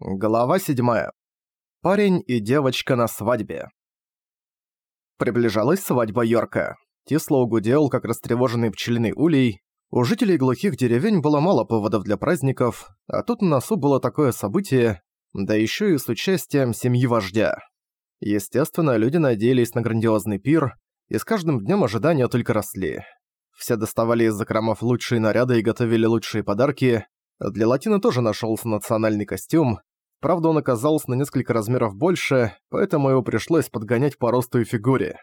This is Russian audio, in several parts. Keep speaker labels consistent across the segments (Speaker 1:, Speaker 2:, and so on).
Speaker 1: Глава 7. Парень и девочка на свадьбе. Приближалась свадьба Йорка. Тислоу гудел, как растревоженный пчелиный улей. У жителей глухих деревень было мало поводов для праздников, а тут на носу было такое событие, да еще и с участием семьи вождя. Естественно, люди надеялись на грандиозный пир, и с каждым днем ожидания только росли. Все доставали из закромов лучшие наряды и готовили лучшие подарки. Для Латины тоже нашелся национальный костюм, Правда, он оказался на несколько размеров больше, поэтому его пришлось подгонять по росту и фигуре.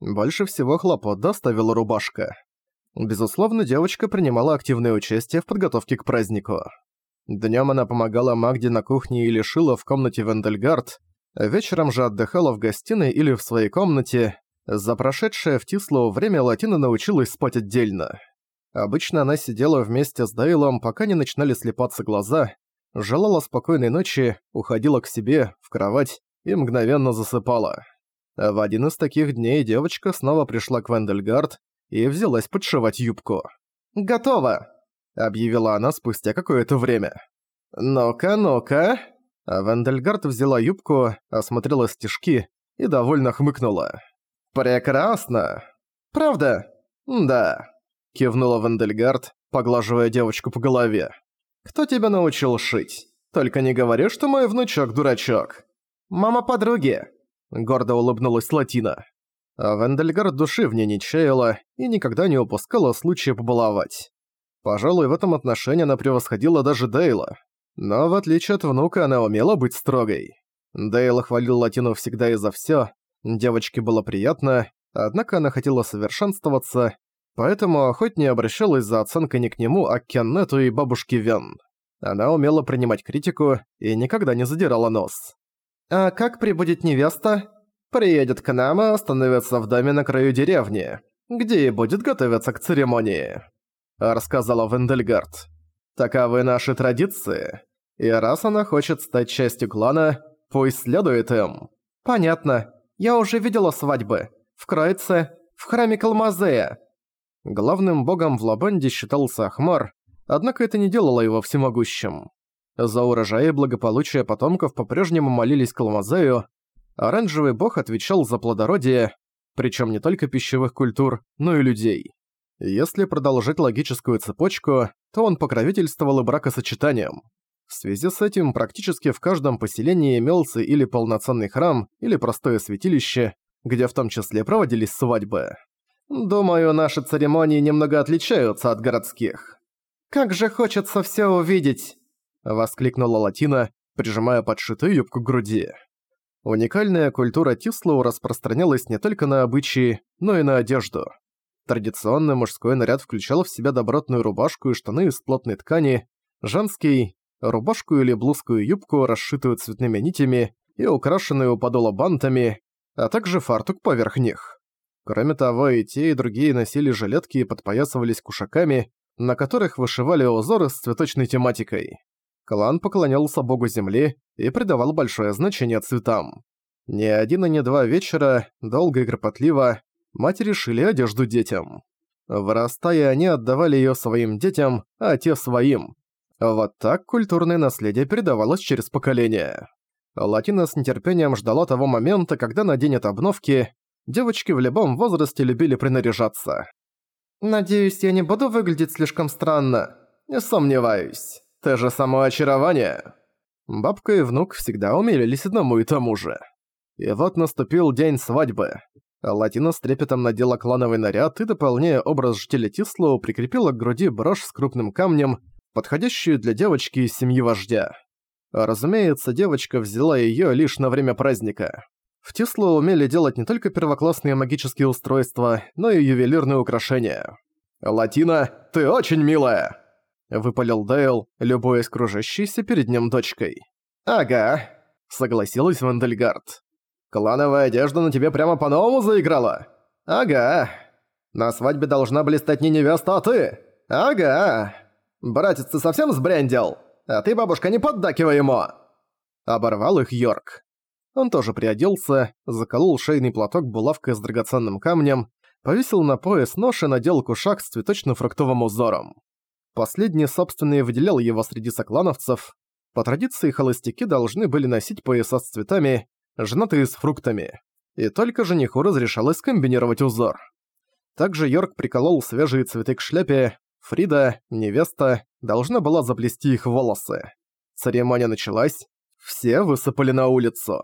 Speaker 1: Больше всего хлопот доставила рубашка. Безусловно, девочка принимала активное участие в подготовке к празднику. Днём она помогала Магде на кухне или шила в комнате Вендельгард, вечером же отдыхала в гостиной или в своей комнате. За прошедшее в Тислоу время Латина научилась спать отдельно. Обычно она сидела вместе с Дейлом, пока не начинали слепаться глаза, желала спокойной ночи, уходила к себе, в кровать и мгновенно засыпала. В один из таких дней девочка снова пришла к Вендельгард и взялась подшивать юбку. «Готово!» – объявила она спустя какое-то время. «Ну-ка, ну-ка!» А Вендельгард взяла юбку, осмотрела стежки и довольно хмыкнула. «Прекрасно! Правда?» «Да», – кивнула Вендельгард, поглаживая девочку по голове. Кто тебя научил шить? Только не говори, что мой внучок дурачок. Мама подруги. Гордо улыбнулась Латина. А Вендельгард души в ней не чаяла и никогда не упускала случая побаловать. Пожалуй, в этом отношении она превосходила даже Дейла. Но в отличие от внука, она умела быть строгой. Дейл хвалил Латину всегда и за всё, девочке было приятно, однако она хотела совершенствоваться, Поэтому охотнее обращалась за оценкой не к нему, а к Кеннету и бабушке Вен. Она умела принимать критику и никогда не задирала нос. «А как прибудет невеста?» «Приедет к нам и остановится в доме на краю деревни, где и будет готовиться к церемонии», — рассказала Вендельгард. «Таковы наши традиции, и раз она хочет стать частью клана, пусть следует им». «Понятно. Я уже видела свадьбы. В Кройце, в храме Калмазея. Главным богом в Лабанде считался Ахмар, однако это не делало его всемогущим. За урожай и благополучие потомков по-прежнему молились Калмазею, оранжевый бог отвечал за плодородие, причем не только пищевых культур, но и людей. Если продолжить логическую цепочку, то он покровительствовал и бракосочетанием. В связи с этим практически в каждом поселении имелся или полноценный храм, или простое святилище, где в том числе проводились свадьбы. Думаю, наши церемонии немного отличаются от городских. Как же хочется все увидеть!» Воскликнула Латина, прижимая подшитую юбку к груди. Уникальная культура Тислоу распространялась не только на обычаи, но и на одежду. Традиционный мужской наряд включал в себя добротную рубашку и штаны из плотной ткани, женский – рубашку или блузкую юбку, расшитую цветными нитями и украшенную подола бантами, а также фартук поверх них. Кроме того, и те, и другие носили жилетки и подпоясывались кушаками, на которых вышивали узоры с цветочной тематикой. Клан поклонялся богу земли и придавал большое значение цветам. Ни один и ни два вечера, долго и кропотливо, матери шили одежду детям. Вырастая, они отдавали ее своим детям, а те своим. Вот так культурное наследие передавалось через поколения. Латина с нетерпением ждала того момента, когда наденет обновки, девочки в любом возрасте любили принаряжаться. «Надеюсь, я не буду выглядеть слишком странно. Не сомневаюсь. Ты же само очарование». Бабка и внук всегда умилились одному и тому же. И вот наступил день свадьбы. Латина с трепетом надела клановый наряд и, дополняя образ жителя Тислоу, прикрепила к груди брошь с крупным камнем, подходящую для девочки из семьи вождя. Разумеется, девочка взяла её лишь на время праздника. В Тисло умели делать не только первоклассные магические устройства, но и ювелирные украшения. «Латина, ты очень милая!» – выпалил Дейл, любуясь кружащейся перед ним дочкой. «Ага», – согласилась Вандельгард. «Клановая одежда на тебе прямо по-новому заиграла?» «Ага. На свадьбе должна блистать не невеста, а ты?» «Ага. Братец, ты совсем сбрендил? А ты, бабушка, не поддакивай ему!» Оборвал их Йорк. Он тоже приоделся, заколол шейный платок булавкой с драгоценным камнем, повесил на пояс нож и надел кушак с цветочно-фруктовым узором. Последний, собственно, и выделял его среди соклановцев. По традиции холостяки должны были носить пояса с цветами, женатые с фруктами. И только жениху разрешалось комбинировать узор. Также Йорк приколол свежие цветы к шляпе, Фрида, невеста, должна была заплести их волосы. Церемония началась, все высыпали на улицу.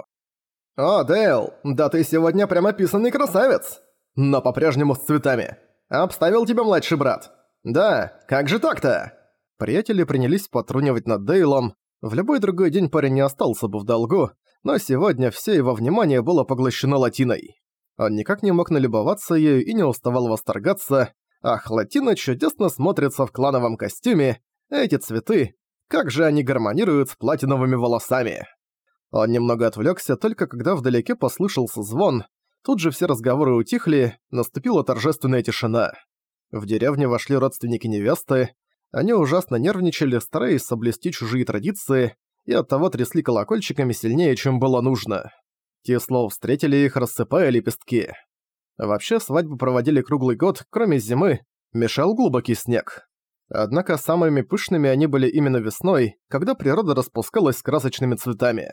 Speaker 1: «О, Дейл, да ты сегодня прямо писанный красавец! Но по-прежнему с цветами. Обставил тебя младший брат. Да, как же так-то?» Приятели принялись потрунивать над Дейлом. В любой другой день парень не остался бы в долгу, но сегодня все его внимание было поглощено латиной. Он никак не мог налюбоваться ею и не уставал восторгаться. Ах, латина чудесно смотрится в клановом костюме. Эти цветы, как же они гармонируют с платиновыми волосами. Он немного отвлекся, только когда вдалеке послышался звон. Тут же все разговоры утихли, наступила торжественная тишина. В деревню вошли родственники невесты. Они ужасно нервничали, стараясь соблюсти чужие традиции, и оттого трясли колокольчиками сильнее, чем было нужно. Те слов встретили их, рассыпая лепестки. Вообще, свадьбу проводили круглый год, кроме зимы, мешал глубокий снег. Однако самыми пышными они были именно весной, когда природа распускалась с красочными цветами.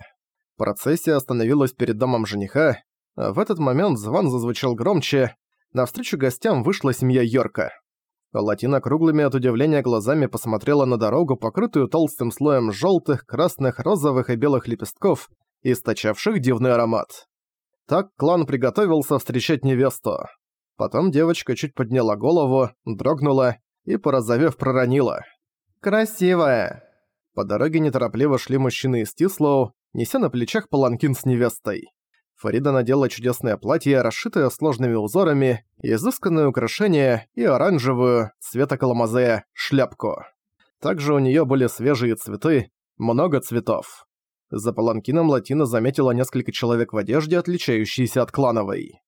Speaker 1: Процессия остановилась перед домом жениха, а в этот момент звон зазвучал громче, навстречу гостям вышла семья Йорка. Латина круглыми от удивления глазами посмотрела на дорогу, покрытую толстым слоем желтых, красных, розовых и белых лепестков, источавших дивный аромат. Так клан приготовился встречать невесту. Потом девочка чуть подняла голову, дрогнула и, порозовев, проронила. «Красивая!» По дороге неторопливо шли мужчины из Тислоу, неся на плечах паланкин с невестой. Фарида надела чудесное платье, расшитое сложными узорами, изысканное украшение и оранжевую, цвета каламазея, шляпку. Также у нее были свежие цветы, много цветов. За паланкином Латина заметила несколько человек в одежде, отличающейся от клановой.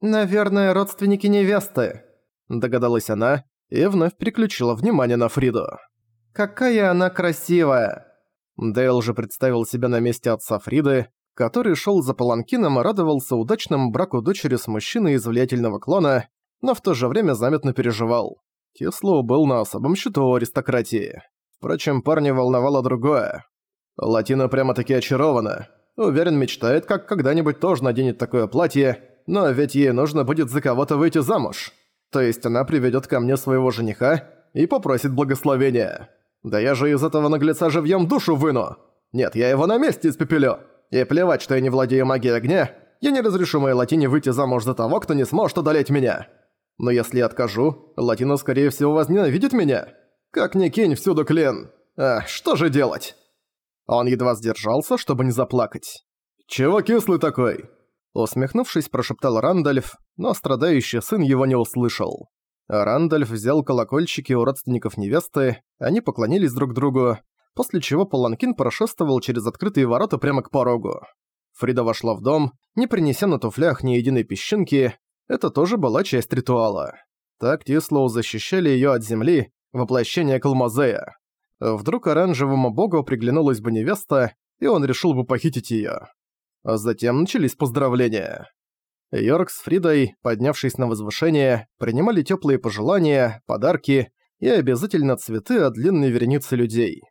Speaker 1: «Наверное, родственники невесты», – догадалась она и вновь переключила внимание на Фриду. «Какая она красивая!» Дейл же представил себя на месте отца Фриды, который шел за паланкином и радовался удачному браку дочери с мужчиной из влиятельного клана, но в то же время заметно переживал. Кислоу был на особом счету у аристократии. Впрочем, парня волновало другое. Латина прямо-таки очарована. Уверен, мечтает, как когда-нибудь тоже наденет такое платье, но ведь ей нужно будет за кого-то выйти замуж. То есть она приведет ко мне своего жениха и попросит благословения. Да я же из этого наглеца живьем душу выну. Нет, я его на месте испепелю. И плевать, что я не владею магией огня, я не разрешу моей Латине выйти замуж за того, кто не сможет одолеть меня. Но если я откажу, Латина, скорее всего, возненавидит меня. Как ни кинь всюду клен. А, что же делать? Он едва сдержался, чтобы не заплакать. «Чего кислый такой?» Усмехнувшись, прошептал Рандальф, но страдающий сын его не услышал. Рандальф взял колокольчики у родственников невесты, они поклонились друг другу, после чего Паланкин прошествовал через открытые ворота прямо к порогу. Фрида вошла в дом, не принеся на туфлях ни единой песчинки, это тоже была часть ритуала. Так Тислоу защищали её от земли, воплощение Калмазея. Вдруг оранжевому богу приглянулась бы невеста, и он решил бы похитить её. А затем начались поздравления. Йорк с Фридой, поднявшись на возвышение, принимали тёплые пожелания, подарки и обязательно цветы от длинной вереницы людей.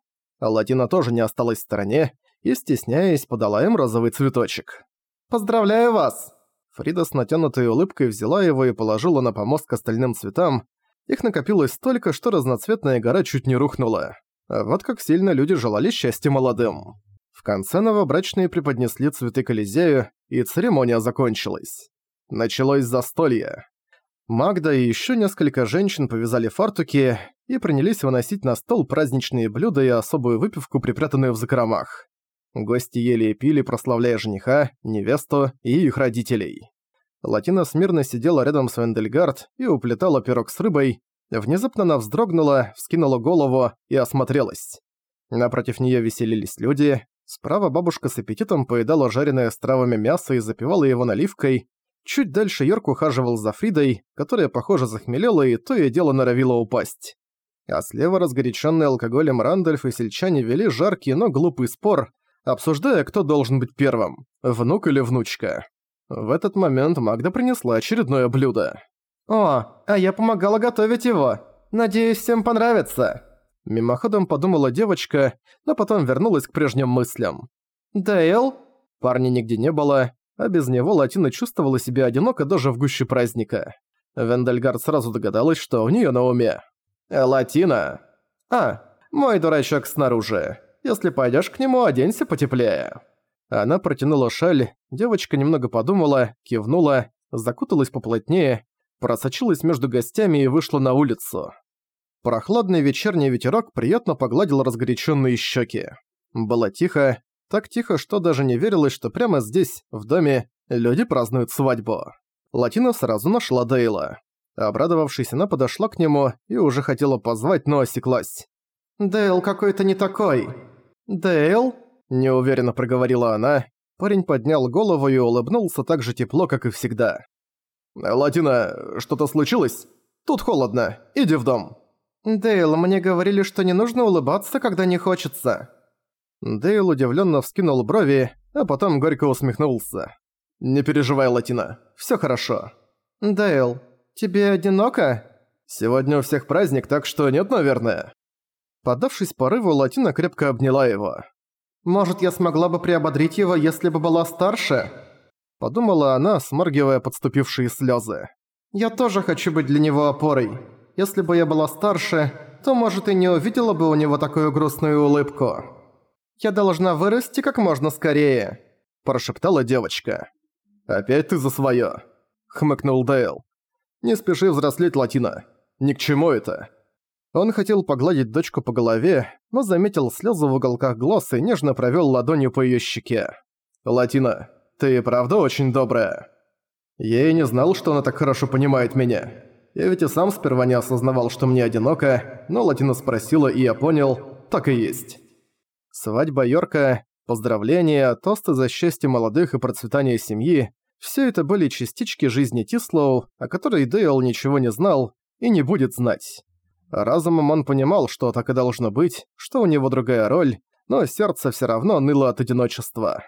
Speaker 1: Латина тоже не осталась в стороне и, стесняясь, подала им розовый цветочек. «Поздравляю вас!» Фрида с натянутой улыбкой взяла его и положила на помост к остальным цветам. Их накопилось столько, что разноцветная гора чуть не рухнула. Вот как сильно люди желали счастья молодым. В конце новобрачные преподнесли цветы Колизею, и церемония закончилась. Началось застолье. Магда и еще несколько женщин повязали фартуки и принялись выносить на стол праздничные блюда и особую выпивку, припрятанную в закромах. Гости ели и пили, прославляя жениха, невесту и их родителей. Латина смирно сидела рядом с Вендельгард и уплетала пирог с рыбой. Внезапно она вздрогнула, вскинула голову и осмотрелась. Напротив нее веселились люди. Справа бабушка с аппетитом поедала жареное с травами мясо и запивала его наливкой, Чуть дальше Йорк ухаживал за Фридой, которая, похоже, захмелела и то и дело норовила упасть. А слева разгоряченный алкоголем Рандольф и сельчане вели жаркий, но глупый спор, обсуждая, кто должен быть первым, внук или внучка. В этот момент Магда принесла очередное блюдо. «О, а я помогала готовить его. Надеюсь, всем понравится». Мимоходом подумала девочка, но потом вернулась к прежним мыслям. «Дейл?» Парня нигде не было, а без него Латина чувствовала себя одиноко даже в гуще праздника. Вендельгард сразу догадалась, что у нее на уме. «Э, «Латина!» «А, мой дурачок снаружи. Если пойдешь к нему, оденься потеплее». Она протянула шаль, девочка немного подумала, кивнула, закуталась поплотнее, просочилась между гостями и вышла на улицу. Прохладный вечерний ветерок приятно погладил разгоряченные щеки. Было тихо, так тихо, что даже не верилось, что прямо здесь, в доме, люди празднуют свадьбу. Латина сразу нашла Дейла. Обрадовавшись, она подошла к нему и уже хотела позвать, но осеклась. «Дейл какой-то не такой». «Дейл?» – неуверенно проговорила она. Парень поднял голову и улыбнулся так же тепло, как и всегда. «Латина, что-то случилось? Тут холодно. Иди в дом». «Дейл, мне говорили, что не нужно улыбаться, когда не хочется». Дейл удивленно вскинул брови, а потом горько усмехнулся. «Не переживай, Латина, все хорошо». «Дейл, тебе одиноко?» «Сегодня у всех праздник, так что нет, наверное». Поддавшись порыву, Латина крепко обняла его. «Может, я смогла бы приободрить его, если бы была старше?» Подумала она, сморгивая подступившие слезы. «Я тоже хочу быть для него опорой. Если бы я была старше, то, может, и не увидела бы у него такую грустную улыбку. Я должна вырасти как можно скорее», – прошептала девочка. «Опять ты за своё», – хмыкнул Дейл. «Не спеши взрослеть, Латина. Ни к чему это». Он хотел погладить дочку по голове, но заметил слезы в уголках глаз и нежно провёл ладонью по её щеке. «Латина, ты правда очень добрая?» Я и не знал, что она так хорошо понимает меня. Я ведь и сам сперва не осознавал, что мне одиноко, но Латина спросила, и я понял, так и есть. Свадьба Йорка, поздравления, тосты за счастье молодых и процветание семьи – все это были частички жизни Тислоу, о которой Дейл ничего не знал и не будет знать. Разумом он понимал, что так и должно быть, что у него другая роль, но сердце все равно ныло от одиночества.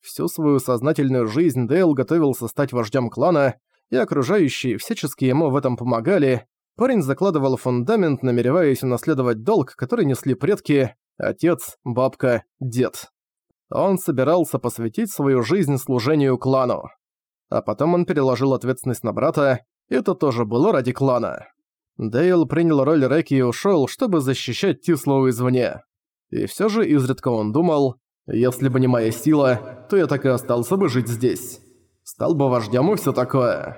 Speaker 1: Всю свою сознательную жизнь Дейл готовился стать вождем клана, и окружающие всячески ему в этом помогали. Парень закладывал фундамент, намереваясь унаследовать долг, который несли предки, отец, бабка, дед. Он собирался посвятить свою жизнь служению клану. А потом он переложил ответственность на брата, это тоже было ради клана. Дейл принял роль Рэки и ушёл, чтобы защищать Тислоу извне. И всё же изредка он думал, если бы не моя сила, то я так и остался бы жить здесь. Стал бы вождем и всё такое.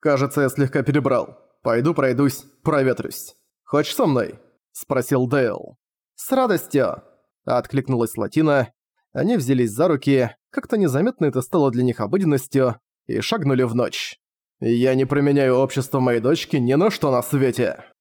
Speaker 1: Кажется, я слегка перебрал. Пойду пройдусь, проветрюсь. Хочешь со мной?» – спросил Дейл. «С радостью!» – откликнулась Латина. Они взялись за руки, как-то незаметно это стало для них обыденностью, и шагнули в ночь. «Я не променяю общество моей дочки ни на что на свете!»